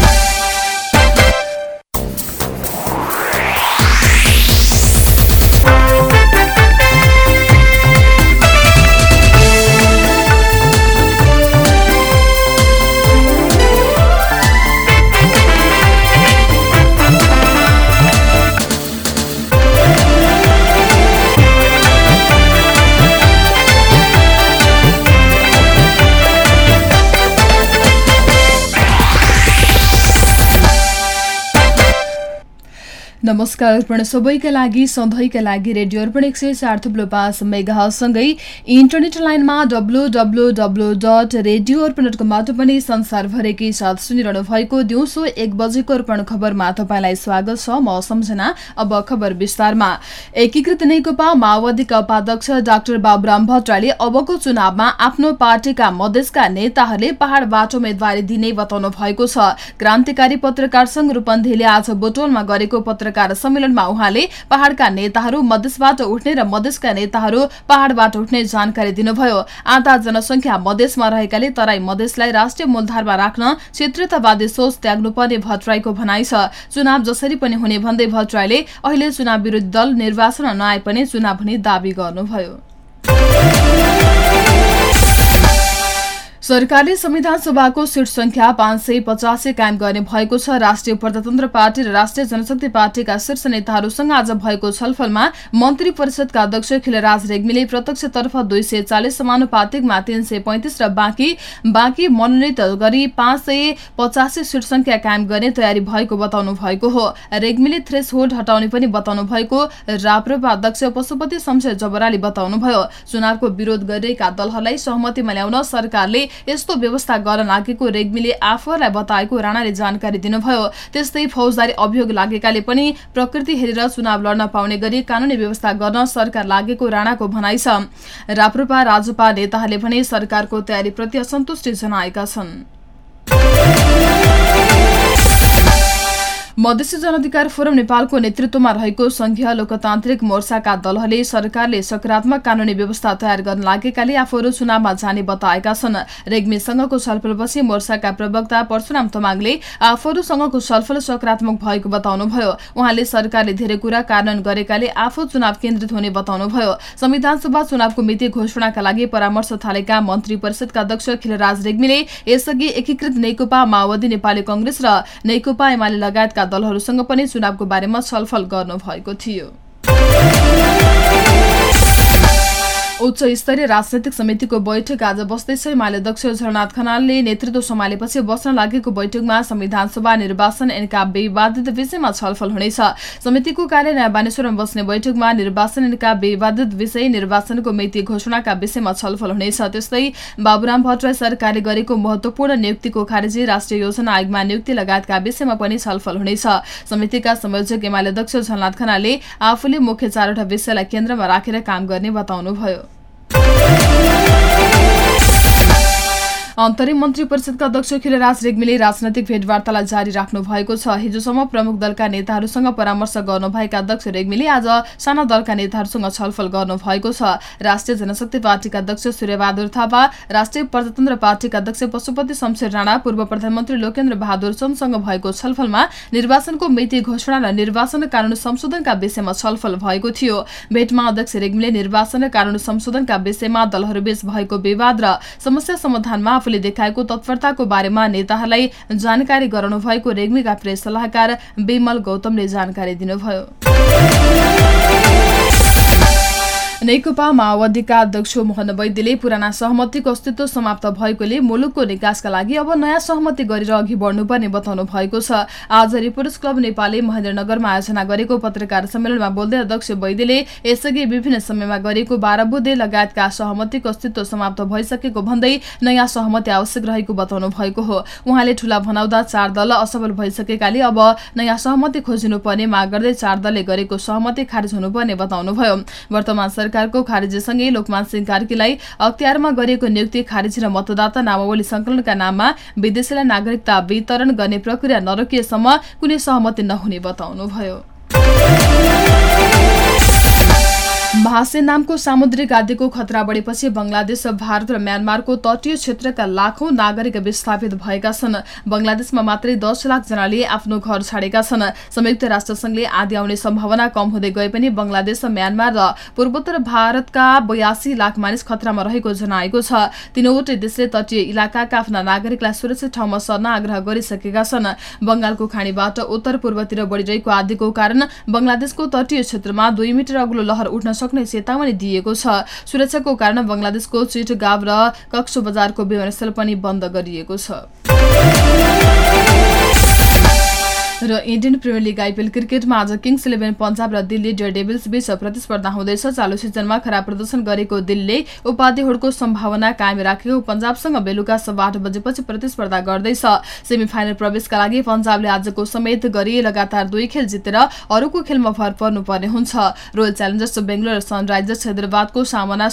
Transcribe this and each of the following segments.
Bye. नमस्कार अर्पण सबैका लागि सधैँका लागि रेडियो अर्पण एक सय चार थुप्रो पाँच मेगासँगै इन्टरनेट लाइनमा W W W dot radio Arpan dot कमबाट पनि संसारभरिकै साथ सुनिरहनु भएको दिउँसो एक बजेको अर्पण खबरमा तपाईँलाई स्वागत छ म सम्झना अब खबर विस्तारमा। एकीकृत नेकपा माओवादीका उपाध्यक्ष डाक्टर बाबुराम भट्टराईले अबको चुनावमा आफ्नो पार्टीका मधेसका नेताहरूले पहाड़बाट उम्मेद्वारी दिने बताउनु भएको छ। क्रान्तिकारी पत्रकार संघ रूपन्देहीले आज बोटोलमा गरेको पत्रकार सम्मेलनमा उहाँले पहाड़का नेताहरू मधेसबाट उठ्ने र मधेसका नेताहरू पहाड़बाट उठ्ने जानकारी दिनुभयो। आधा जनसंख्या मधेसमा रहेकाले तराई मधेसलाई राष्ट्रिय मूलधारमा राख्न क्षेत्रीयतावादी सोच त्याग्नुपर्ने भट्टराईको भनाइ छ। चुनाव जसरी पनि हुने भन्दै भट्टराईले अहिले चुनाव विरोधी दल निर्वाचन नआए पनि चुनाव हुने दावी गर्नुभयो। सरकारले संविधान सभाको सीट संख्या पाँच सय पचासी कायम गर्ने भएको छ। राष्ट्रिय प्रजातन्त्र पार्टी र राष्ट्रिय जनशक्ति पार्टीका शीर्ष नेताहरूसँग आज भएको छलफलमा मन्त्री परिषदका अध्यक्ष खिलराज रेग्मीले प्रत्यक्षतर्फ दुई सय चालिस समानुपातिकमा तीन सय पैंतिस र बाँकी बाँकी मनोनित गरी पाँच सय सीट संख्या कायम गर्ने तयारी भएको बताउनु भएको हो। रेग्मीले थ्रेस हटाउने पनि बताउनु भएको राप्रपा अध्यक्ष पशुपति शमशेर जबराले बताउनुभयो। चुनावको विरोध गरिरहेका दलहरूलाई सहमतिमा ल्याउन सरकारले यस्तो व्यवस्था गर्न लागेको रेग्मीले आफूहरूलाई बताएको राणाले जानकारी दिनुभयो। त्यस्तै फौजदारी अभियोग लागेकाले पनि प्रकृति हेरेर चुनाव लड्न पाउने गरी कानूनी व्यवस्था गर्न सरकार लागेको राणाको भनाइ छ। राप्रपा राजपा नेताहरूले भने सरकारको तयारीप्रति असन्तुष्टि जनाएका छन्। मधेसी जनअधिकार फोरम नेपालको नेतृत्वमा रहेको संघीय लोकतान्त्रिक मोर्चाका दलहरूले सरकारले सकारात्मक कानूनी व्यवस्था तयार गर्न लागेकाले आफूहरू चुनावमा जाने बताएका छन्। रेग्मीसँगको छलफलपछि मोर्चाका प्रवक्ता परशुराम तमाङले आफूहरूसँगको छलफल सकारात्मक भएको बताउनुभयो। उहाँले सरकारले धेरै कुरा कार्यान्वयन गरेकाले आफू चुनाव केन्द्रित हुने बताउनुभयो। संविधान सभा चुनावको मिति घोषणाका लागि परामर्श थालेका मन्त्री परिषदका अध्यक्ष खिलराज रेग्मीले यसअघि एकीकृत नेकपा माओवादी नेपाली कंग्रेस र नेकपा एमाले लगायतका दलहरूसँग पनि चुनावको बारेमा छलफल गर्नुभएको थियो। उच्च स्तरीय राजनैतिक समितिको बैठक आज बस्दैछ एमाले अध्यक्ष झरनाथ खनालले नेतृत्व सम्हालेपछि बस्न लागेको बैठकमा संविधान सभा निर्वाचन एनका विवादित विषयमा छलफल हुनेछ। समितिको कार्य नयाँ बानेश्वरमा बस्ने बैठकमा निर्वाचन एनका विवादित विषय निर्वाचनको मिति घोषणाका विषयमा छलफल हुनेछ। त्यस्तै बाबुराम भट्टराई सरकारले गरेको महत्वपूर्ण नियुक्तिको खारेजी राष्ट्रिय योजना आयोगमा नियुक्ति लगायतका विषयमा पनि छलफल हुनेछ। समितिका संयोजक एमाले अध्यक्ष झलनाथ खनालले आफूले मुख्य चारवटा विषयलाई केन्द्रमा राखेर काम गर्ने बताउनुभयो। अन्तरिम मन्त्री परिषदका अध्यक्ष खिलराज रेग्मीले राजनैतिक भेटवार्तालाई जारी राख्नु भएको छ। हिजोसम्म प्रमुख दलका नेताहरूसँग परामर्श गर्नुभएका अध्यक्ष रेग्मीले आज साना दलका नेताहरूसँग छलफल गर्नु भएको छ। राष्ट्रिय जनशक्ति पार्टीका अध्यक्ष सूर्यबहादुर थापा राष्ट्रिय प्रजातन्त्र पार्टीका अध्यक्ष पशुपति शमशेर राणा पूर्व प्रधानमन्त्री लोकेन्द्र बहादुर चन्दसँग भएको छलफलमा निर्वाचनको मिति घोषणा र निर्वाचन कानून संशोधनका विषयमा छलफल भएको थियो। भेटमा अध्यक्ष रेग्मीले निर्वाचन कानून संशोधनका विषयमा दलहरूबीच भएको विवाद र समस्या समाधानमा आफूले देखाएको तत्परताको बारेमा नेताहरूलाई जानकारी गराउनु भएको रेग्मीका प्रेस सल्लाहकार विमल गौतमले जानकारी दिनुभयो। नेकपा माओवादीका अध्यक्ष मोहन वैद्यले पुराना सहमतिको अस्तित्व समाप्त भएकोले मुलुकको निकासका लागि अब नयाँ सहमति गरेर अघि बढ्नुपर्ने बताउनु भएको छ। आज रिपोर्टर्स क्लब नेपालले महेन्द्रनगरमा आयोजना गरेको पत्रकार सम्मेलनमा बोल्दै अध्यक्ष वैद्यले यसअघि विभिन्न समयमा गरेको बाह्र बुधे लगायतका सहमतिको अस्तित्व समाप्त भइसकेको भन्दै नयाँ सहमति आवश्यक रहेको बताउनु भएको हो। उहाँले ठूला भनाउँदा चार दल असफल भइसकेकाले अब नयाँ सहमति खोजिनुपर्ने माग गर्दै चार दलले गरेको सहमति खारेज हुनुपर्ने बताउनुभयो। वर्तमान सरकारको खारेजीसँगै लोकमान सिंह कार्कीलाई अख्तियारमा गरिएको नियुक्ति खारेजी र मतदाता नामावली संकलनका नाममा विदेशीलाई नागरिकता वितरण गर्ने प्रक्रिया नरोकिएसम्म कुनै सहमति नहुने बताउनुभयो। महासेन नामको सामुद्रिक आदिको खतरा बढेपछि बंगलादेश भारत र म्यानमारको तटीय क्षेत्रका लाखौं नागरिक विस्थापित भएका छन्। बंगलादेशमा मात्रै दस लाख जनाले आफ्नो घर छाडेका छन्। संयुक्त राष्ट्रसंघले आदि आउने सम्भावना कम हुँदै गए पनि बंगलादेश म्यानमार र पूर्वोत्तर भारतका बयासी लाख मानिस खतरामा रहेको जनाएको छ। तीनवटै देशले तटीय इलाकाका आफ्ना नागरिकलाई सुरक्षित ठाउँमा सर्न आग्रह गरिसकेका छन्। बंगालको खाँडीबाट उत्तर पूर्वतिर बढ़िरहेको आदिको कारण बंगलादेशको तटीय क्षेत्रमा दुई मिटर अग्लो लहर उठ्न सक्ने चेतावनी दिएको छ। सुरक्षाको कारण बंगलादेशको चिटगाव र कक्सो बजारको विमानस्थल पनि बन्द गरिएको छ। र इन्डियन प्रिमियर लिग आइपिएल क्रिकेटमा आज किङ्स इलेभेन पन्जाब र दिल्ली डेयर डेभिल्स बीच प्रतिस्पर्धा हुँदैछ। चालु सिजनमा खराब प्रदर्शन गरेको दिल्लीले उपाधि हुडको सम्भावना कायम राखेको पन्जाबसँग बेलुका सभा आठ बजेपछि प्रतिस्पर्धा गर्दैछ। सेमी प्रवेशका लागि पन्जाबले आजको समेत गरी लगातार दुई खेल जितेर अरूको खेलमा भर पर्नुपर्ने हुन्छ। रोयल च्यालेन्जर्स बेङ्गलोर सनराइजर्स हैदराबादको सामना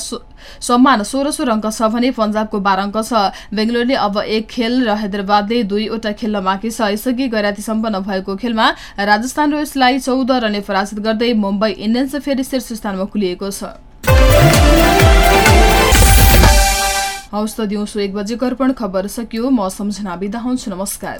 सम्मान सोह्र सोह्र अङ्क छ भने पन्जाबको बाह्र अङ्क छ। बेङ्गलोरले अब एक खेल र हैदराबादले दुईवटा खेल्न बाँकी छ। यसअघि गैराती सम्पन्न भएको खेलमा राजस्थान रोयल्सलाई चौध रनले पराजित गर्दै मुम्बई इन्डियन्स फेरि शीर्ष स्थानमा खुलिएको छ। हवस् त दिउँसो एक बजेको अर्पण खबर सकियो। म सम्झना बिदा हुन्छु। नमस्कार।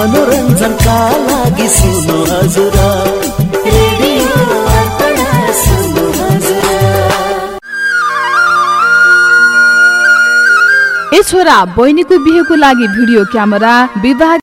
मनोरञ्जनका लागि सुन्नु हजुर ए छोरा बहिनीको बिहेको लागि भिडियो क्यामेरा विवाह